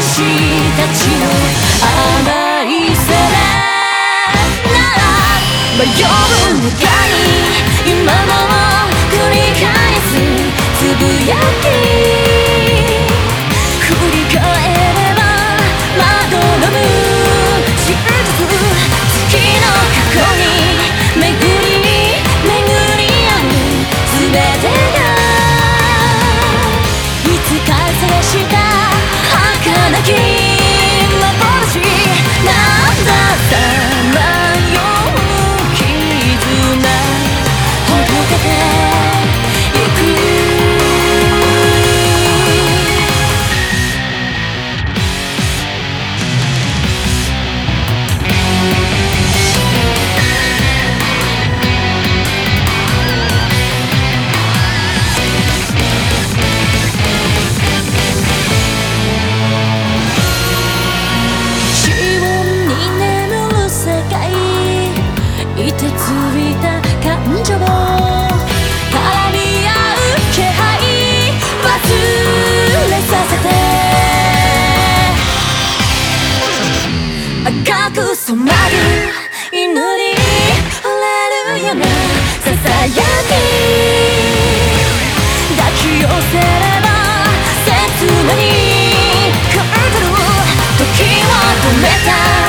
たちの甘いさらなら迷うのかい今の赤く染まる犬に惚れるようなささやき抱き寄せれば切なに感じる時を止めた